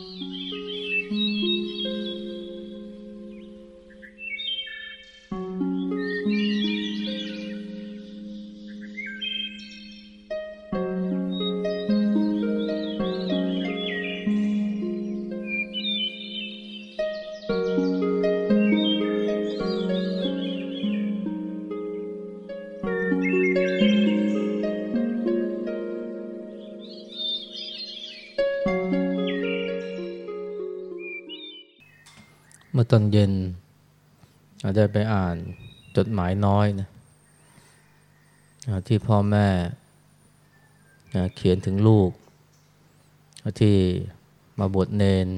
เตอนเย็นได้ไปอ่านจดหมายน้อยนะที่พ่อแม่เขียนถึงลูก ที่มาบวชเนน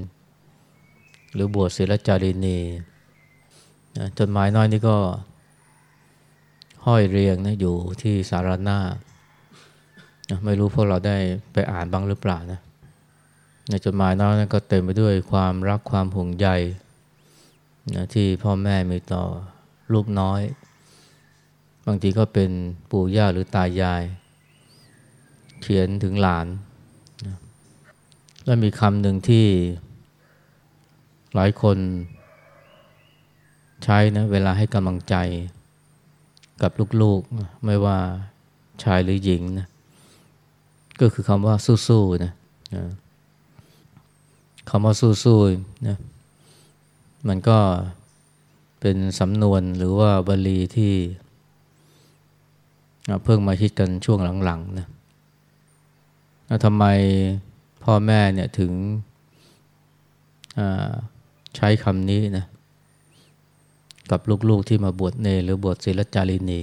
หรือบวชศิลจารินีจดหมายน้อยนี่ก็ ห้อยเรียงนะอยู่ที่สารนาไม่รู้พวกเราได้ไปอ่านบ้างหรือเปล่านะในจดหมายน้อยนั้นก็เต็มไปด้วยความรักความห่วงใย นะที่พ่อแม่มีต่อลูกน้อย บางทีก็เป็นปู่ย่าหรือตายาย เขียนถึงหลานนะแล้วมีคำหนึ่งที่หลายคนใช้นะเวลาให้กำลังใจกับลูกๆ ไม่ว่าชายหรือหญิงนะก็คือคำว่าสู้ๆนะคำว่าสู้ๆนะ มันก็เป็นสำนวนหรือว่าบาลีที่เพิ่งมาคิดกันช่วงหลังๆนะทำไมพ่อแม่เนี่ยถึงใช้คำนี้นะกับลูกๆที่มาบวชเนหรือบวชศิลจารินี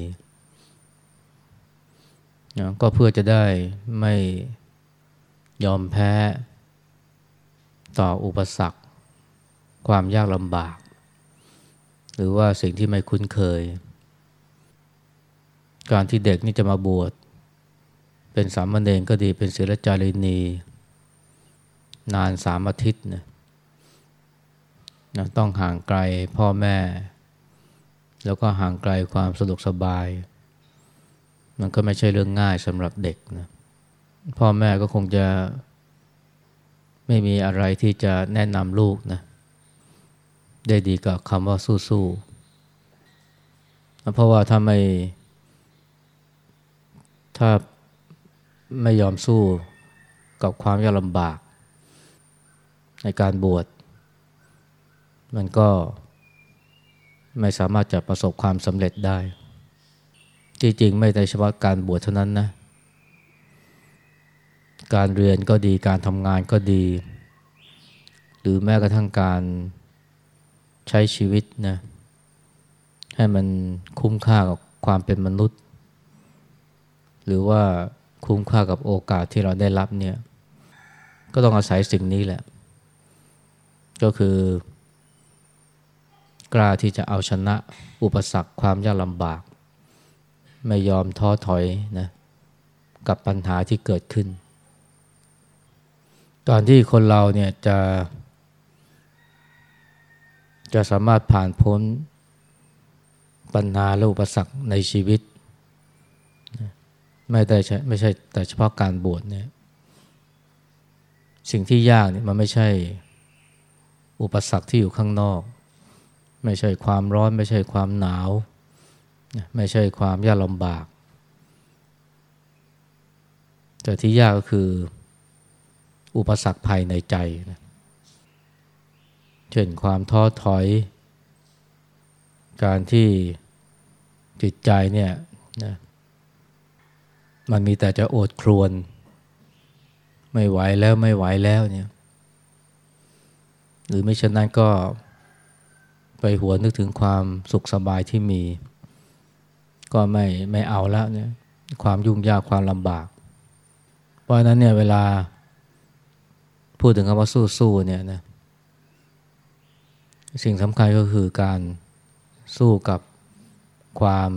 ก็เพื่อจะได้ไม่ยอมแพ้ต่ออุปสรรค ความยากลำบาก หรือว่าสิ่งที่ไม่คุ้นเคย การที่เด็กนี่จะมาบวช เป็นสามเณรก็ดีเป็นศิลจารินี นานสามอาทิตย์นะนะต้องห่างไกลพ่อแม่ แล้วก็ห่างไกลความสะดวกสบาย มันก็ไม่ใช่เรื่องง่ายสำหรับเด็กนะพ่อแม่ก็คงจะไม่มีอะไรที่จะแนะนำลูกนะ ได้ดีกับคำว่าสู้ๆเพราะว่าถ้าไม่ ถ้าไม่ยอมสู้กับความยากลำบาก ในการบวช มันก็ไม่สามารถจะประสบความสำเร็จได้ จริงๆ ไม่แต่เฉพาะการบวชเท่านั้นนะ การเรียนก็ดี การทำงานก็ดี หรือแม้กระทั่งการ ใช้ชีวิตนะให้มันคุ้มค่ากับความเป็นมนุษย์ หรือว่าคุ้มค่ากับโอกาสที่เราได้รับเนี่ย ก็ต้องอาศัยสิ่งนี้แหละ ก็คือกล้าที่จะเอาชนะอุปสรรคความยากลำบาก ไม่ยอมท้อถอยนะกับปัญหาที่เกิดขึ้น ตอนที่คนเราเนี่ยจะ จะสามารถผ่านพ้นปัญหาและอุปสรรคในชีวิต ไม่ได้ใช่ไม่ใช่แต่เฉพาะการบวชเนี่ยสิ่งที่ยากเนี่ยมันไม่ใช่อุปสรรคที่อยู่ข้างนอก ไม่ใช่ความร้อน ไม่ใช่ความหนาว ไม่ใช่ความยากลำบาก แต่ที่ยากก็คืออุปสรรคภายในใจนะ เช่นความท้อถอย การที่จิตใจเนี่ยนะมันมีแต่จะโอดครวน ไม่ไหวแล้วไม่ไหวแล้วเนี่ย หรือไม่เช่นนั้นก็ไปหัวนึกถึงความสุขสบายที่มี ก็ไม่ไม่เอาแล้วเนี่ยความยุ่งยากความลำบาก เพราะนั้นเนี่ยเวลาพูดถึงคำว่าสู้ๆเนี่ยนะ สิ่งสำคัญก็คือการสู้กับความ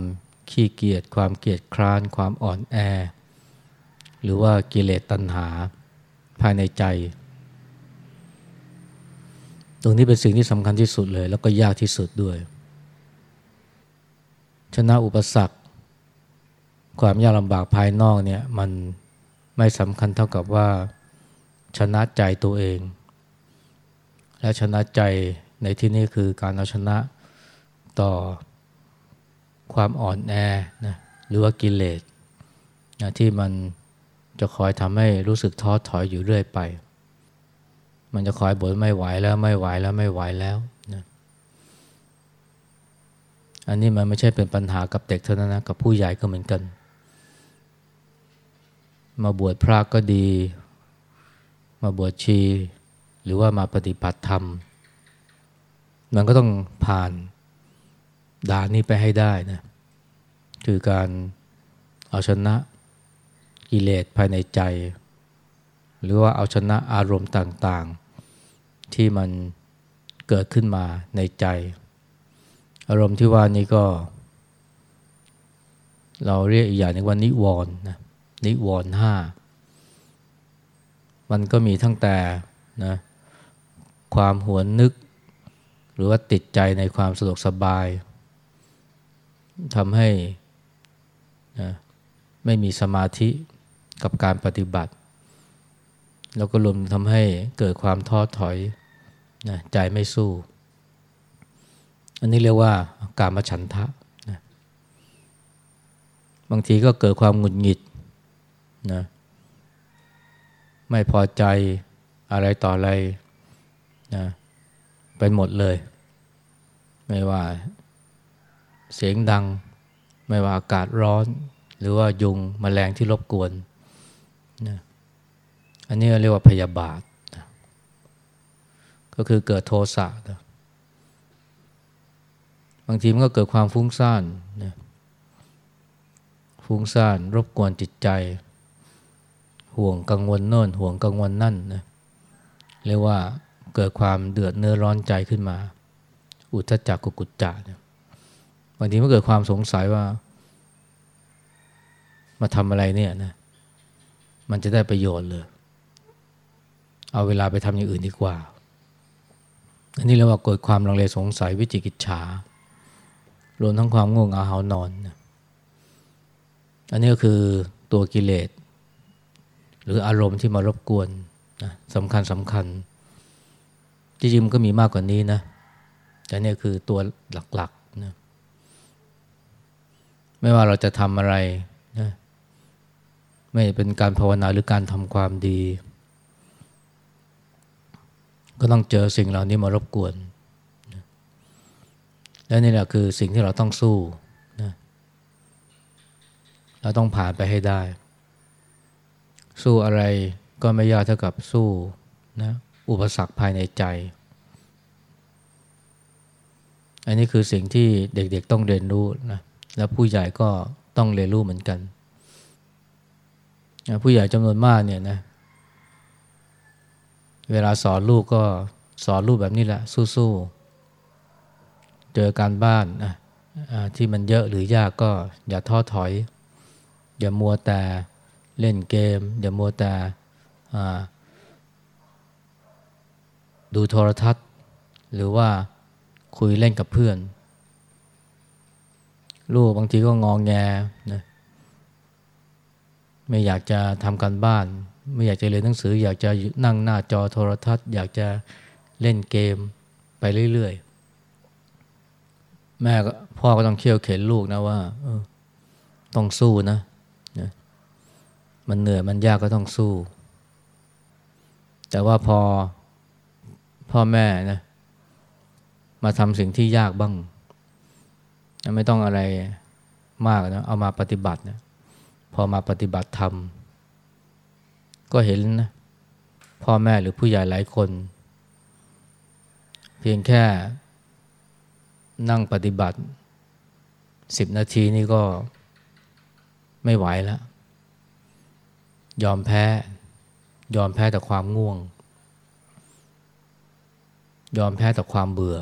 ขี้เกียจความเกียจคร้าน ความอ่อนแอ หรือว่ากิเลสตัณหาภายในใจ ตรงนี้เป็นสิ่งที่สำคัญที่สุดเลย แล้วก็ยากที่สุดด้วย ชนะอุปสรรค ความยากลำบากภายนอกเนี่ยมันไม่สำคัญเท่ากับว่าชนะใจตัวเอง และชนะใจ ในที่นี้คือการเอาชนะต่อความอ่อนแอนะหรือว่ากิเลสนะที่มันจะคอยทำให้รู้สึกท้อถอยอยู่เรื่อยไป มันจะคอยบ่นไม่ไหวแล้วไม่ไหวแล้วไม่ไหวแล้วนะอันนี้มันไม่ใช่เป็นปัญหากับเด็กเท่านั้นนะกับผู้ใหญ่ก็เหมือนกัน มาบวชพระก็ดี มาบวชชี หรือว่ามาปฏิบัติธรรม มันก็ต้องผ่านด่านนี้ไปให้ได้นะคือการเอาชนะกิเลสภายในใจ หรือว่าเอาชนะอารมณ์ต่างๆ ที่มันเกิดขึ้นมาในใจ อารมณ์ที่ว่านี้ก็ เราเรียกอีกอย่างนึงว่านิวรณ์นะนิวรณ์ห้ามันก็มีทั้งแต่นะความหวนนึก หรือว่าติดใจในความสะดวกสบายทำให้นะไม่มีสมาธิกับการปฏิบัติ แล้วก็รวมทำให้เกิดความท้อถอยนะใจไม่สู้ อันนี้เรียกว่าการมาฉันทะนะบางทีก็เกิดความหงุดหงิดนะไม่พอใจอะไรต่ออะไรนะ ไปหมดเลย ไม่ว่าเสียงดัง ไม่ว่าอากาศร้อน หรือว่ายุงมแมลงที่รบกวนนะอันนี้เรียกว่าพยาบาทนะก็คือเกิดโทสะนะบางทีมันก็เกิดความฟุ้งซ่านนะฟุ้งซ่านรบกวนจิตใจ ห่วงกังวลโน่นห่วงกังวลนั่นนะเรียกว่า เกิดความเดือดเนื้อร้อนใจขึ้นมา อุทจักกุกุจจะเนี่ยบางทีมันเกิดความสงสัยว่า มาทำอะไรเนี่ยนะมันจะได้ประโยชน์เลย เอาเวลาไปทำอย่างอื่นดีกว่า อันนี้เรียกว่าเกิดความลังเลสงสัยวิจิกิจฉารวมทั้งความง่วงอาหานอน อันนี้ก็คือตัวกิเลส หรืออารมณ์ที่มารบกวนสำคัญสำคัญ จริงๆมันก็มีมากกว่านี้นะ แต่นี่คือตัวหลักๆนะไม่ว่าเราจะทำอะไรนะไม่เป็นการภาวนาหรือการทำความดี ก็ต้องเจอสิ่งเหล่านี้มารบกวนนะและนี่แหละคือสิ่งที่เราต้องสู้นะเราต้องผ่านไปให้ได้ สู้อะไรก็ไม่ยากเท่ากับสู้นะ อุปสรรคภายในใจ อันนี้คือสิ่งที่เด็กๆต้องเรียนรู้นะแล้วผู้ใหญ่ก็ต้องเรียนรู้เหมือนกัน ผู้ใหญ่จำนวนมากเนี่ยนะเวลาสอนลูกก็สอนลูกแบบนี้แหละ สู้ๆ เจอการบ้านนะที่มันเยอะหรือยากก็อย่าท้อถอย อย่ามัวแต่เล่นเกม อย่ามัวแต่ ดูโทรทัศน์ หรือว่าคุยเล่นกับเพื่อน ลูกบางทีก็งองแงนะไม่อยากจะทำการบ้าน ไม่อยากจะเรียนหนังสือ อยากจะนั่งหน้าจอโทรทัศน์ อยากจะเล่นเกมไปเรื่อยๆ แม่ก็พ่อก็ต้องเคี่ยวเข็นลูกนะว่าต้องสู้นะนะมันเหนื่อยมันยากก็ต้องสู้ แต่ว่าพอ พ่อแม่นะมาทำสิ่งที่ยากบ้าง ไม่ต้องอะไรมากนะเอามาปฏิบัตินะพอมาปฏิบัติธรรม ก็เห็นนะพ่อแม่หรือผู้ใหญ่หลายคน เพียงแค่นั่งปฏิบัติสิบนาทีนี่ก็ไม่ไหวแล้ว ยอมแพ้ ยอมแพ้แต่ความง่วง ยอมแพ้ต่อความเบื่อ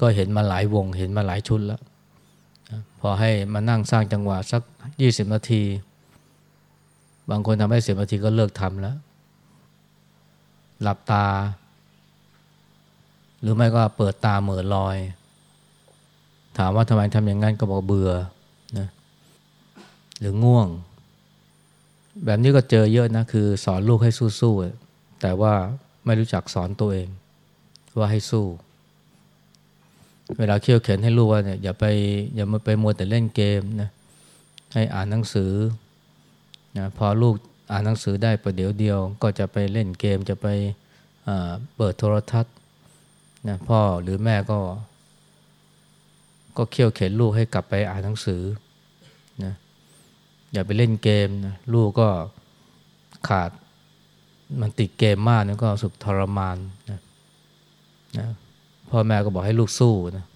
ก็เห็นมาหลายวง เห็นมาหลายชุดแล้ว พอให้มานั่งสร้างจังหวะสักยี่สิบนาที บางคนทำให้สิบนาทีก็เลิกทำแล้ว หลับตา หรือไม่ก็เปิดตาเหม่อลอย ถามว่าทำไมทำอย่างนั้นก็บอกเบื่อนะหรือง่วง แบบนี้ก็เจอเยอะนะ คือสอนลูกให้สู้ๆแต่ว่า ไม่รู้จักสอนตัวเอง ว่าให้สู้ เวลาเคี่ยวเข็นให้ลูกว่าเนี่ยอย่าไปอย่ามาไปมัวแต่เล่นเกมนะให้อ่านหนังสือนะพอลูกอ่านหนังสือได้ประเดี๋ยวเดียว ก็จะไปเล่นเกมจะไปเปิดโทรทัศน์นะพ่อหรือแม่ก็ ก็เคี่ยวเข็นลูกให้กลับไปอ่านหนังสือนะอย่าไปเล่นเกมนะลูกก็ขาด มันติดเกมมากนะก็สุขทรมานนะนะพ่อแม่ก็บอกให้ลูกสู้นะ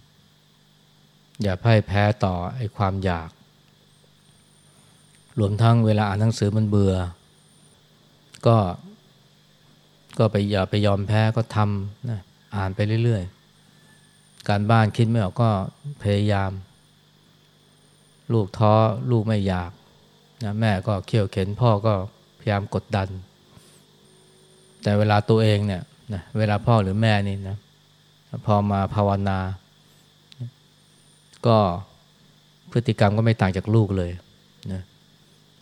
อย่าพ่ายแพ้ต่อไอ้ความอยาก รวมทั้งเวลาอ่านหนังสือมันเบื่อ ก็ ก็ไปอย่าไปยอมแพ้ก็ทำนะอ่านไปเรื่อยๆ การบ้านคิดไม่ออกก็พยายาม ลูกท้อลูกไม่อยากนะแม่ก็เขี่ยวเข็นพ่อก็พยายามกดดัน แต่เวลาตัวเองเนี่ยนะเวลาพ่อหรือแม่นี่นะพอมาภาวนา ก็พฤติกรรมก็ไม่ต่างจากลูกเลยนะ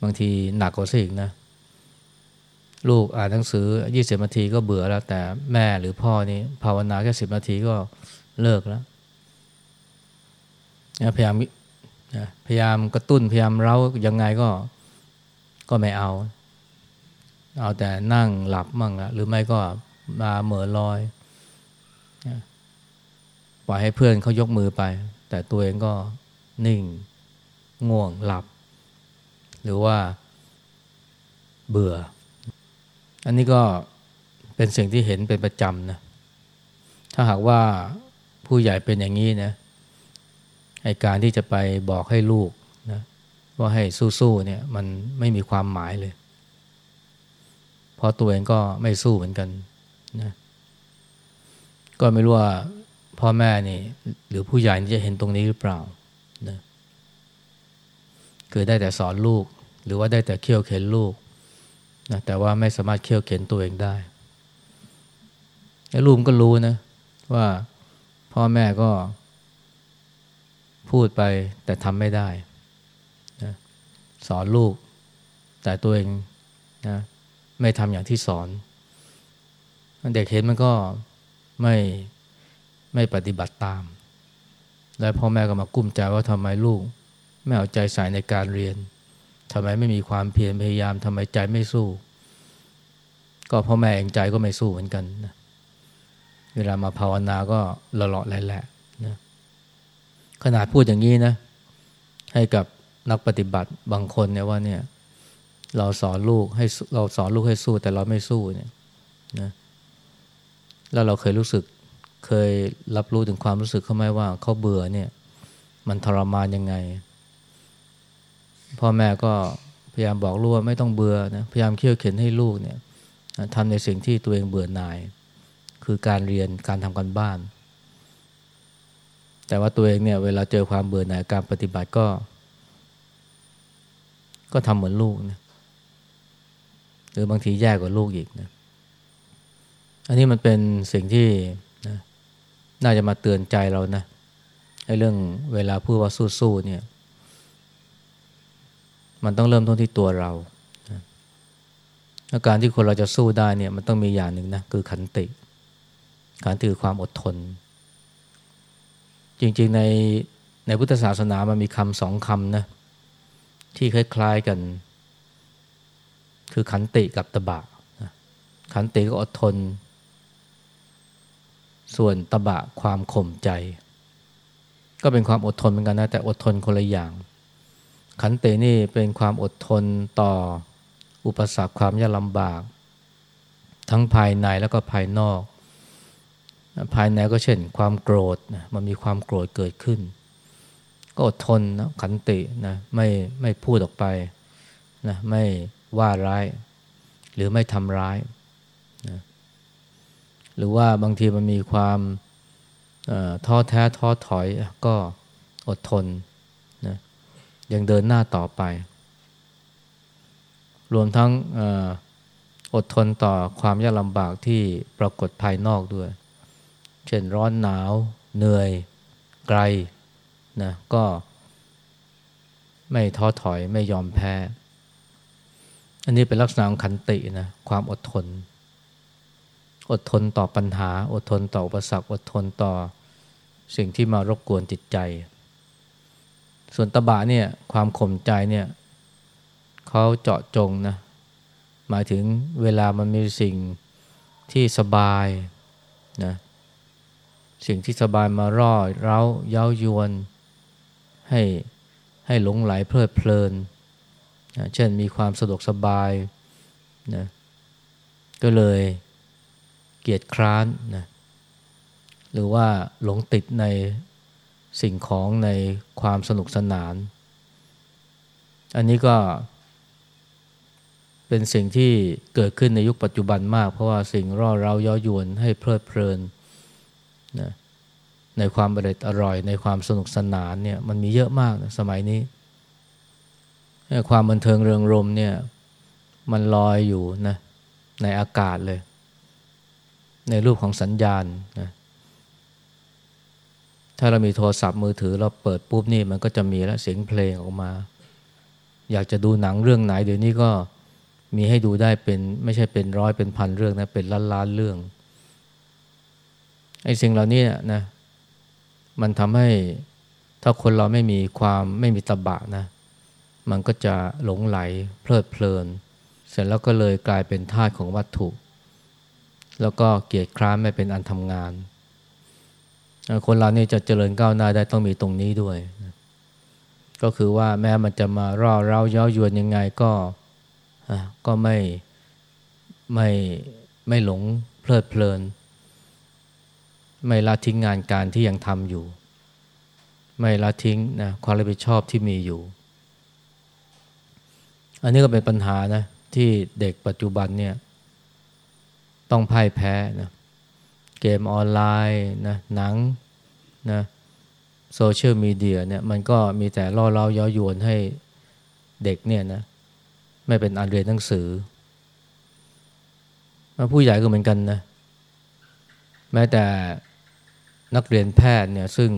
บางทีหนักกว่าสิอีกนะ ลูกอ่านหนังสือยี่สิบนาทีก็เบื่อแล้ว แต่แม่หรือพ่อนี่ภาวนาแค่สิบนาทีก็เลิกแล้วพยายามพยายามกระตุ้นพยายามเร้ายังไงก็ก็ไม่เอา เอาแต่นั่งหลับมั่งละหรือไม่ก็มาเหม่อลอยปล่อยให้เพื่อนเขายกมือไป แต่ตัวเองก็นิ่ง ง่วงหลับ หรือว่าเบื่อ อันนี้ก็เป็นสิ่งที่เห็นเป็นประจำนะถ้าหากว่าผู้ใหญ่เป็นอย่างนี้นะไอการที่จะไปบอกให้ลูกนะว่าให้สู้ๆเนี่ยมันไม่มีความหมายเลย ราะตัวเองก็ไม่สู้เหมือนกันนะก็ไม่รู้ว่าพ่อแม่นี่หรือผู้ใหญ่จะเห็นตรงนี้หรือเปล่านะคือได้แต่สอนลูก หรือว่าได้แต่เคี่ยวเข็นลูกนะแต่ว่าไม่สามารถเคี่ยวเข็นตัวเองได้แล้วลูกก็รู้นะว่าพ่อแม่ก็พูดไปแต่ทำไม่ได้นะสอนลูก แต่ตัวเองนะ ไม่ทำอย่างที่สอน เด็กเห็นมันก็ไม่ไม่ปฏิบัติตาม แล้วพ่อแม่ก็มากุ้มใจว่าทำไมลูก ไม่เอาใจใส่ในการเรียนทำไมไม่มีความเพียรพยายามทำไมใจไม่สู้ ก็พ่อแม่เองใจก็ไม่สู้เหมือนกันนะเวลามาภาวนาก็ละเลาะแหละนะขนาดพูดอย่างนี้นะ ให้กับนักปฏิบัติบางคนเนี่ยว่าเนี่ย เราสอนลูกให้เราสอนลูกให้สู้แต่เราไม่สู้เนี่ยนะแล้วเราเคยรู้สึกเคยรับรู้ถึงความรู้สึกเขาไหมว่าเขาเบื่อเนี่ย มันทรมานยังไงพ่อแม่ก็พยายามบอกลูกว่าไม่ต้องเบื่อนะพยายามเคี่ยวเข็นให้ลูกเนี่ยทำในสิ่งที่ตัวเองเบื่อหน่าย คือการเรียนการทำกันบ้าน แต่ว่าตัวเองเนี่ยเวลาเจอความเบื่อหน่ายการปฏิบัติก็ ก็ทำเหมือนลูกนะ หรือบางทีแย่กว่าลูกอีกนะอันนี้มันเป็นสิ่งที่นะน่าจะมาเตือนใจเรานะไอ้เรื่องเวลาพูดว่าสู้ๆเนี่ย มันต้องเริ่มต้นที่ตัวเราอาการที่คนเราจะสู้ได้เนี่ยมันต้องมีอย่างหนึ่งนะคือขันติการถือความอดทน จริงๆในในพุทธศาสนามันมีคำสองคำนะที่คล้ายๆกัน คือขันติกับตบะ ขันติก็อดทน ส่วนตบะความข่มใจ ก็เป็นความอดทนเหมือนกันนะ แต่อดทนคนละอย่าง ขันตินี่เป็นความอดทนต่ออุปสรรคความยากลำบาก ทั้งภายในแล้วก็ภายนอก ภายในก็เช่น ความโกรธนะมันมีความโกรธเกิดขึ้น ก็อดทนนะขันตินะไม่ไม่พูดออกไปนะไม่ ว่าร้าย หรือไม่ทำร้ายนะหรือว่าบางทีมันมีความท้อแท้ท้อถอยก็อดทนนะยังเดินหน้าต่อไป รวมทั้งอดทนต่อความยากลำบากที่ปรากฏภายนอกด้วย เช่นร้อนหนาว เหนื่อย ไกลนะก็ไม่ท้อถอยไม่ยอมแพ้ อันนี้เป็นลักษณะของขันตินะความอดทน อดทนต่อปัญหา อดทนต่ออุปสรรคอดทนต่อสิ่งที่มารบกวนจิตใจ ส่วนตบะเนี่ยความข่มใจเนี่ยเขาเจาะจงนะหมายถึงเวลามันมีสิ่งที่สบายนะสิ่งที่สบายมาร่อเร้าเย้ายวน ให้ให้หลงไหลเพลิดเพลิน นะเช่นมีความสะดวกสบายนะก็เลยเกียดคร้านนะหรือว่าหลงติดในสิ่งของในความสนุกสนาน อันนี้ก็เป็นสิ่งที่เกิดขึ้นในยุคปัจจุบันมาก เพราะว่าสิ่งร่อเร้าย้อยวนให้เพลิดเพลินนะในความอร่อยอร่อยในความสนุกสนานเนี่ยมันมีเยอะมากนะสมัยนี้ ความบันเทิงเริงรมเนี่ยมันลอยอยู่นะในอากาศเลย ในรูปของสัญญาณนะถ้าเรามีโทรศัพท์มือถือเราเปิดปุ๊บนี่มันก็จะมีแล้วเสียงเพลงออกมา อยากจะดูหนังเรื่องไหน เดี๋ยวนี้ก็มีให้ดูได้เป็นไม่ใช่เป็นร้อยเป็นพันเรื่องนะเป็นล้านล้านเรื่องไอ้สิ่งเหล่านี้นะมันทำให้ถ้าคนเราไม่มีความไม่มีตบะนะ มันก็จะหลงไหลเพลิดเพลิน เสร็จแล้วก็เลยกลายเป็นทาสของวัตถุ แล้วก็เกียจคร้านไม่เป็นอันทำงาน คนเรานี่จะเจริญก้าวหน้าได้ต้องมีตรงนี้ด้วย ก็คือว่าแม้มันจะมาร่อเร้าเย้ายวนยังไงก็ก็ไม่ไม่ไม่หลงเพลิดเพลิน ไม่ละทิ้งงานการที่ยังทำอยู่ ไม่ละทิ้งนะความรับผิดชอบที่มีอยู่ อันนี้ก็เป็นปัญหานะที่เด็กปัจจุบันเนี่ยต้องพ่ายแพ้นะเกมออนไลน์นะหนังนะโซเชียลมีเดียเนี่ยมันก็มีแต่ล่อเล้าย้อยวนให้เด็กเนี่ยนะไม่เป็นอันเรียนหนังสือผู้ใหญ่ก็เหมือนกันนะแม้แต่นักเรียนแพทย์เนี่ยซึ่ง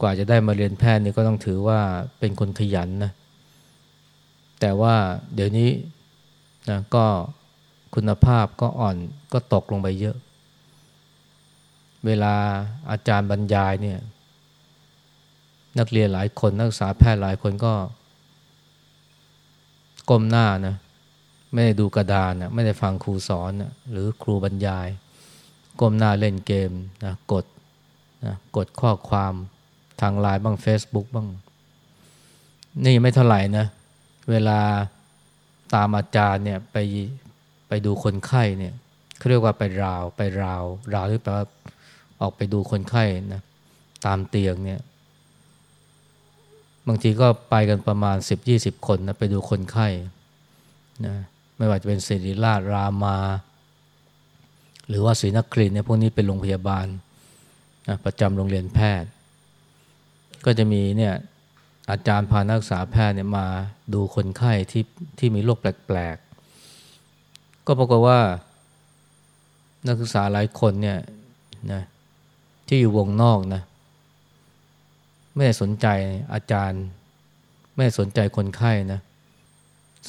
กว่าจะได้มาเรียนแพทย์นี่ก็ต้องถือว่าเป็นคนขยันนะ แต่ว่าเดี๋ยวนี้นะก็คุณภาพก็อ่อนก็ตกลงไปเยอะ เวลาอาจารย์บรรยายเนี่ย นักเรียนหลายคนนักศึกษาแพทย์หลายคนก็ก้มหน้านะไม่ได้ดูกระดานนะไม่ได้ฟังครูสอนนะหรือครูบรรยาย ก้มหน้าเล่นเกมนะกดนะกดข้อความทางไลน์บ้าง Facebook บ้าง นี่ไม่เท่าไหร่นะ เวลาตามอาจารย์เนี่ยไปไปดูคนไข้เนี่ยเขาเรียกว่าไปราวไปราว ราวหรือแปลว่าออกไปดูคนไข้นะตามเตียงเนี่ย บางทีก็ไปกันประมาณ 10-20 คนนะไปดูคนไข้นะไม่ว่าจะเป็นศิริราชรามา หรือว่าศรีนครินเนี่ยพวกนี้เป็นโรงพยาบาลนะประจำโรงเรียนแพทย์ ก็จะมีเนี่ย อาจารย์พานักศึกษาแพทย์เนี่ยมาดูคนไข้ที่ที่มีโรคแปลกๆ ก็ปรากฏว่า นักศึกษาหลายคนเนี่ยนะที่อยู่วงนอกนะไม่ได้สนใจอาจารย์ ไม่ได้สนใจคนไข้นะ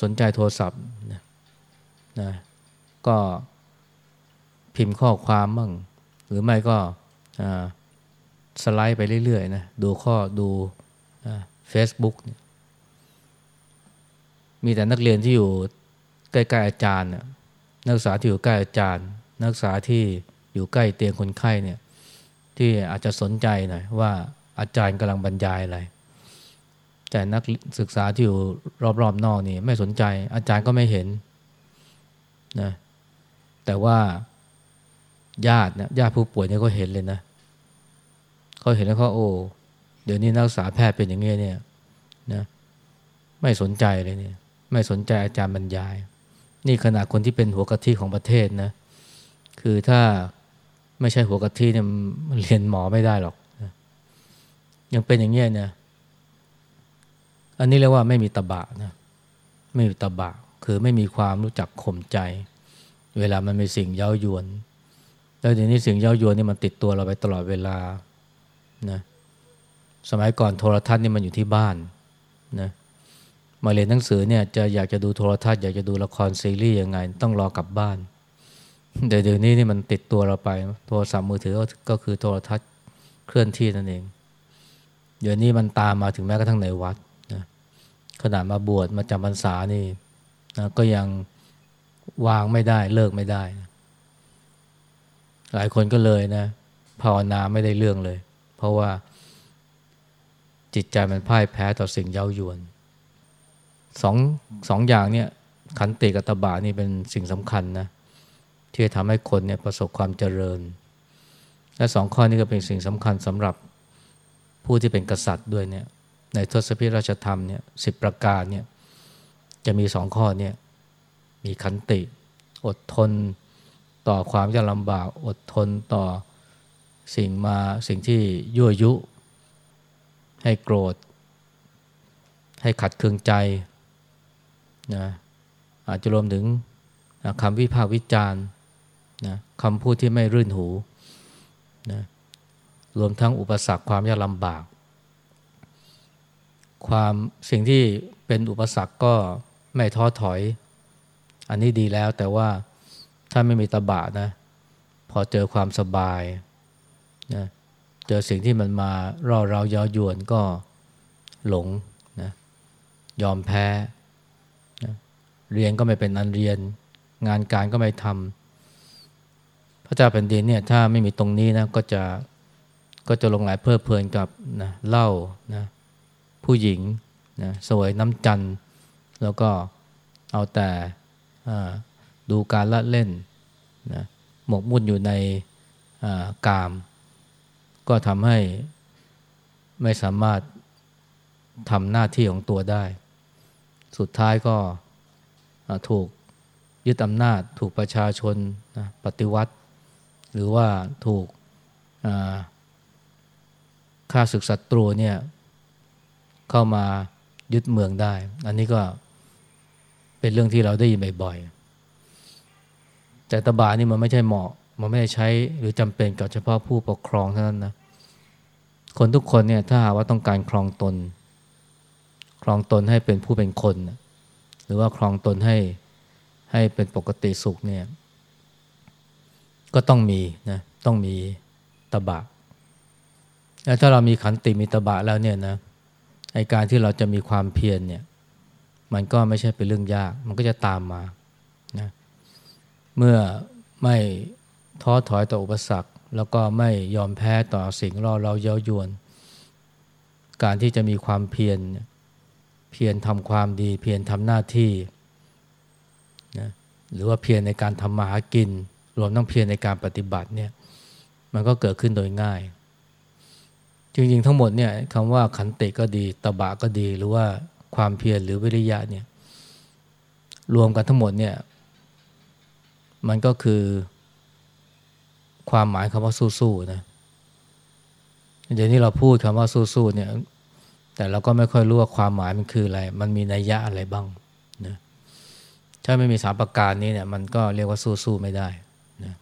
สนใจโทรศัพท์นะนะก็พิมพ์ข้อความบ้างหรือไม่ก็สไลด์ไปเรื่อยๆนะดูข้อดูเฟ ซบุ๊กมีแต่นักเรียนที่อยู่ใกล้ๆอาจารย์ นักศึกษาที่อยู่ใกล้อาจารย์ นักศึกษาที่อยู่ใกล้เตียงคนไข้เนี่ยที่อาจจะสนใจหน่อยว่าอาจารย์กำลังบรรยายอะไร แต่นักศึกษาที่อยู่รอบๆนอกนี่ไม่สนใจ อาจารย์ก็ไม่เห็นนะแต่ว่าญาตินะญาติผู้ป่วยเนี่ยก็เห็นเลยนะเขาเห็นแล้วเขาโอ้ เดี๋ยวนี้นักศึกษาแพทย์เป็นอย่างนี้ยเนี่ยนะไม่สนใจเลยเนี่ย ไม่สนใจอาจารย์บรรยาย นี่ขนาดคนที่เป็นหัวกะทิของประเทศนะ คือถ้าไม่ใช่หัวกะทิเนี่ยเรียนหมอไม่ได้หรอกยังเป็นอย่างเงี้ยเนี่ย อันนี้เรียกว่าไม่มีตบะนะไม่มีตบะ คือไม่มีความรู้จักข่มใจ เวลามันมีสิ่งเย้ายวนแล้วทีนี้สิ่งเย้ายวนนี่มันติดตัวเราไปตลอดเวลานะ สมัยก่อนโทรทัศน์นี่มันอยู่ที่บ้านนะมาเรียนหนังสือเนี่ยจะอยากจะดูโทรทัศน์อยากจะดูละครซีรีส์ยังไง ต้องรอกลับบ้านเดี๋ยวเดี๋ยวนี้นี่มันติดตัวเราไป โทรศัพท์มือถือก็คือโทรทัศน์เคลื่อนที่นั่นเอง เดี๋ยวนี้มันตามมาถึงแม้กระทั่งในวัดนะขนาดมาบวชมาจำพรรษานี่นะก็ยังวางไม่ได้เลิกไม่ได้นะหลายคนก็เลยนะภาวนาไม่ได้เรื่องเลย เพราะว่า จิตใจมันพ่ายแพ้ต่อสิ่งเย้ายวนสองสองอย่างเนี่ยขันติกับตบะนี่เป็นสิ่งสำคัญนะที่จะทำให้คนเนี่ยประสบความเจริญ และสองข้อนี้ก็เป็นสิ่งสำคัญสำหรับผู้ที่เป็นกษัตริย์ด้วยเนี่ยในทศพิราชธรรมเนี่ยสิบประการเนี่ยจะมีสองข้อเนี่ยมีขันติ อดทนต่อความยากลำบากอดทนต่อสิ่งมาสิ่งที่ยั่วยุ ให้โกรธ ให้ขัดเคืองใจนะอาจจะรวมถึงคำวิพากษ์วิจารณ์นะคำพูดที่ไม่รื่นหูนะรวมทั้งอุปสรรคความยากลำบาก ความสิ่งที่เป็นอุปสรรคก็ไม่ท้อถอย อันนี้ดีแล้วแต่ว่าถ้าไม่มีตบะนะ พอเจอความสบายนะ เจอสิ่งที่มันมาร่อเรายาวยวนก็หลงนะยอมแพ้นะเรียนก็ไม่เป็นอันเรียน งานการก็ไม่ทำพระเจ้าแผ่นดินเนี่ยถ้าไม่มีตรงนี้นะก็จะก็จะลงไหลเพลิดเพลินกับนะเหล้านะผู้หญิงนะสวยน้ำจันแล้วก็เอาแต่ดูการละเล่นนะหมกมุ่นอยู่ในกาม ก็ทำให้ไม่สามารถทำหน้าที่ของตัวได้ สุดท้ายก็ถูกยึดอำนาจ ถูกประชาชนนะปฏิวัติ หรือว่าถูกข้าศึกศัตรูเนี่ยเข้ามายึดเมืองได้ อันนี้ก็เป็นเรื่องที่เราได้ยินบ่อยๆแต่ตบานี่มันไม่ใช่เหมาะ มันไม่ได้ใช้หรือจำเป็นกับเฉพาะผู้ปกครองเท่านั้นนะคนทุกคนเนี่ยถ้าหากว่าต้องการครองตน ครองตนให้เป็นผู้เป็นคน หรือว่าครองตนให้ให้เป็นปกติสุขเนี่ยก็ต้องมีนะต้องมีตบะแล้วถ้าเรามีขันติมีตบะแล้วเนี่ยนะไอการที่เราจะมีความเพียรเนี่ยมันก็ไม่ใช่เป็นเรื่องยาก มันก็จะตามมานะเมื่อไม่ ท้อถอยต่ออุปสรรค แล้วก็ไม่ยอมแพ้ต่อสิ่งรอเราเย้ายวน การที่จะมีความเพียรเพียรทำความดี เพียรทำหน้าที่นะหรือว่าเพียรในการทำมาหากิน รวมทั้งเพียรในการปฏิบัติเนี่ยมันก็เกิดขึ้นโดยง่าย จริงๆ ทั้งหมดเนี่ยคำว่าขันติก็ดีตบะก็ดี หรือว่าความเพียรหรือวิริยะเนี่ยรวมกันทั้งหมดเนี่ยมันก็คือ ความหมายคำว่าสู้ๆนะเดี๋ยวนี้เราพูดคำว่าสู้ๆเนี่ย แต่เราก็ไม่ค่อยรู้ว่าความหมายมันคืออะไร มันมีนัยยะอะไรบ้างนะถ้าไม่มีสามประการนี้เนี่ย มันก็เรียกว่าสู้ๆไม่ได้นะ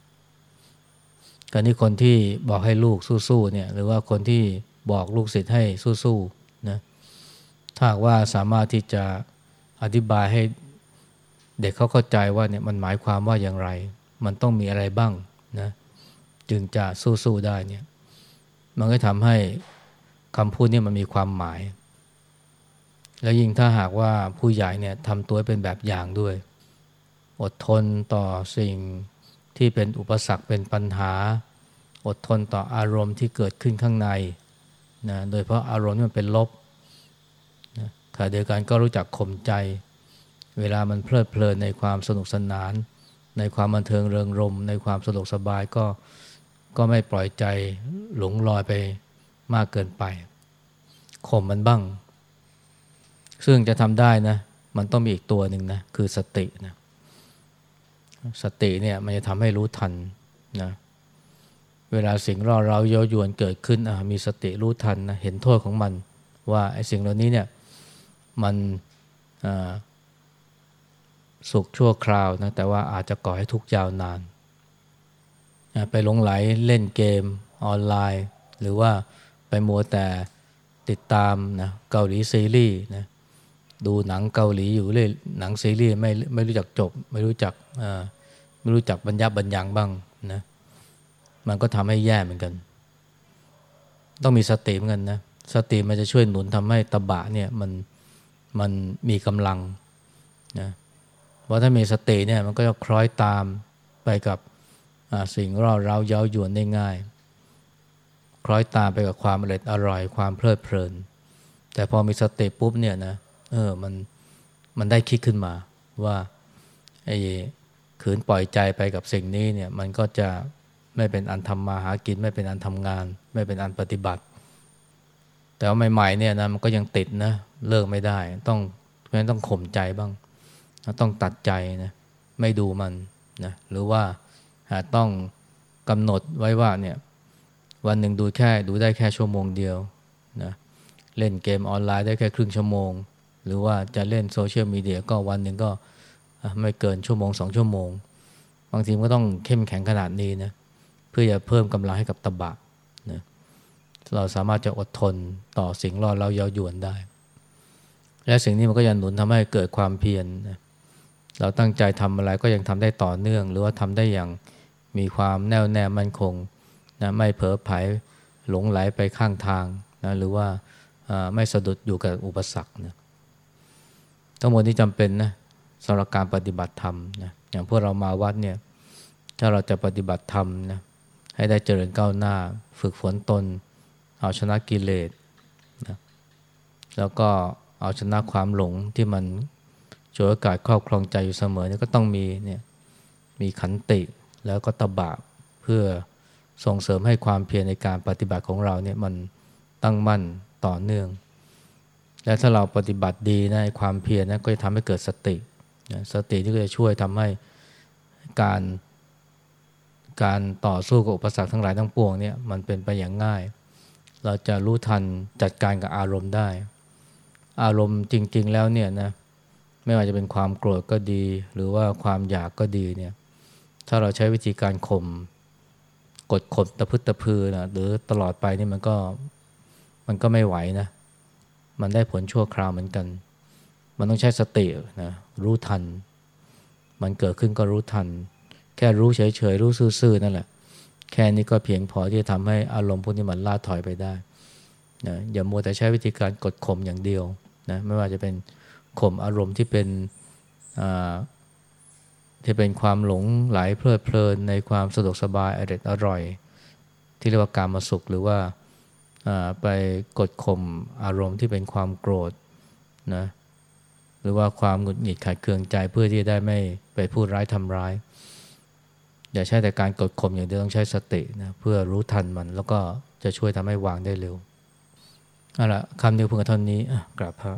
การที่คนที่บอกให้ลูกสู้ๆเนี่ย หรือว่าคนที่บอกลูกศิษย์ให้สู้ๆนะถ้าว่าสามารถที่จะอธิบายให้เด็กเขาเข้าใจว่าเนี่ยมันหมายความว่าอย่างไร มันต้องมีอะไรบ้างนะ จึงจะสู้ๆได้เนี่ยมันก็ทำให้คำพูดนี่มันมีความหมาย แล้วยิ่งถ้าหากว่าผู้ใหญ่เนี่ยทำตัวเป็นแบบอย่างด้วย อดทนต่อสิ่งที่เป็นอุปสรรคเป็นปัญหา อดทนต่ออารมณ์ที่เกิดขึ้นข้างในนะโดยเพราะอารมณ์มันเป็นลบขณะเดียวกันก็รู้จักข่มใจ เวลามันเพลิดเพลินในความสนุกสนาน ในความบันเทิงเริงรม ในความสะดวกสบายก็ ก็ไม่ปล่อยใจหลงลอยไปมากเกินไปข่มมันบ้าง ซึ่งจะทำได้นะ มันต้องมีอีกตัวหนึ่งนะ คือสตินะสติเนี่ยมันจะทำให้รู้ทันนะเวลาสิ่งรอเราเยายวนเกิดขึ้นมีสติรู้ทันนะเห็นโทษของมัน ว่าไอ้สิ่งเหล่านี้เนี่ยมันสุขชั่วคราวนะแต่ว่าอาจจะก่อให้ทุกข์ยาวนาน ไปหลงไหลเล่นเกมออนไลน์ หรือว่าไปมัวแต่ติดตามนะเกาหลีซีรีส์นะดูหนังเกาหลีอยู่เรื่อยหนังซีรีส์ไม่ไม่รู้จักจบ ไม่รู้จักไม่รู้จักบรรยับบรรยังบ้างนะมันก็ทำให้แย่เหมือนกัน ต้องมีสติเหมือนกันนะสติมันจะช่วยหนุนทำให้ตบะเนี่ยมันมันมีกำลังนะเพราะถ้ามีสติเนี่ยมันก็จะคล้อยตามไปกับ สิ่งร่าเราเย้ายวนได้ง่าย คล้อยตามไปกับความอร่อยอร่อยความเพลิดเพลิน แต่พอมีสติปุ๊บเนี่ยนะเออมันมันได้คิดขึ้นมาว่าไอ้ขืนปล่อยใจไปกับสิ่งนี้เนี่ยมันก็จะไม่เป็นอันทำมาหากิน ไม่เป็นอันทำงาน ไม่เป็นอันปฏิบัติ แต่ว่าใหม่ๆเนี่ยนะมันก็ยังติดนะเลิกไม่ได้ ต้องเพราะฉะนั้นต้องข่มใจบ้าง ต้องตัดใจนะไม่ดูมันนะหรือว่า ต้องกำหนดไว้ว่าเนี่ยวันหนึ่งดูแค่ดูได้แค่ชั่วโมงเดียวนะเล่นเกมออนไลน์ได้แค่ครึ่งชั่วโมง หรือว่าจะเล่นโซเชียลมีเดียก็วันหนึ่งก็ไม่เกินชั่วโมงสองชั่วโมง บางทีก็ต้องเข้มแข็งขนาดนี้นะเพื่อจะเพิ่มกำลังให้กับตบะนะเราสามารถจะอดทนต่อสิ่งรอดเราเย้ายวนได้ และสิ่งนี้มันก็ยังหนุนทำให้เกิดความเพียรนะเราตั้งใจทำอะไรก็ยังทำได้ต่อเนื่อง หรือว่าทำได้อย่าง มีความแน่วแน่มั่นคงนะไม่เผลอไผลหลงไหลไปข้างทางนะหรือว่าไม่สะดุดอยู่กับอุปสรรคนะทั้งหมดที่จำเป็นนะสำหรับการปฏิบัติธรรมนะอย่างพวกเรามาวัดเนี่ยถ้าเราจะปฏิบัติธรรมนะให้ได้เจริญก้าวหน้า ฝึกฝนตน เอาชนะกิเลสนะแล้วก็เอาชนะความหลงที่มันโจยกาสครอบครองใจอยู่เสมอเนี่ยก็ต้องมีเนี่ยมีขันติ แล้วก็ตบะเพื่อส่งเสริมให้ความเพียรในการปฏิบัติของเราเนี่ยมันตั้งมั่นต่อเนื่อง และถ้าเราปฏิบัติดีนะความเพียรนะก็จะทำให้เกิดสติสติที่จะช่วยทำให้การการต่อสู้กับอุปสรรคทั้งหลายทั้งปวงเนี่ยมันเป็นไปอย่างง่าย เราจะรู้ทันจัดการกับอารมณ์ได้ อารมณ์จริง ๆ แล้วเนี่ยนะไม่ว่าจะเป็นความโกรธก็ดี หรือว่าความอยากก็ดีเนี่ย ถ้าเราใช้วิธีการข่มกดข่มตะพึตะพือนะหรือตลอดไปนี่มันก็มันก็ไม่ไหวนะ มันได้ผลชั่วคราวเหมือนกัน มันต้องใช้สตินะรู้ทัน มันเกิดขึ้นก็รู้ทัน แค่รู้เฉยๆรู้ซื่อๆนั่นแหละ แค่นี้ก็เพียงพอที่จะทำให้อารมณ์พวกนี้มันล่าถอยไปได้นะอย่ามัวแต่ใช้วิธีการกดข่มอย่างเดียวนะไม่ว่าจะเป็นข่มอารมณ์ที่เป็น ที่เป็นความหลงไหลเพลิดเพลินในความสะดวกสบายอร่อยอร่อย ที่เรียกว่าการมาสุขหรือว่าไปกดข่มอารมณ์ที่เป็นความโกรธนะหรือว่าความหงุดหงิดขัดเคืองใจเพื่อที่จะได้ไม่ไปพูดร้ายทำร้าย อย่าใช้แต่การกดข่มอย่างเดียวต้องใช้สตินะเพื่อรู้ทันมันแล้วก็จะช่วยทำให้วางได้เร็วเอาละคำเดียวเพียงเท่านี้กราบพระ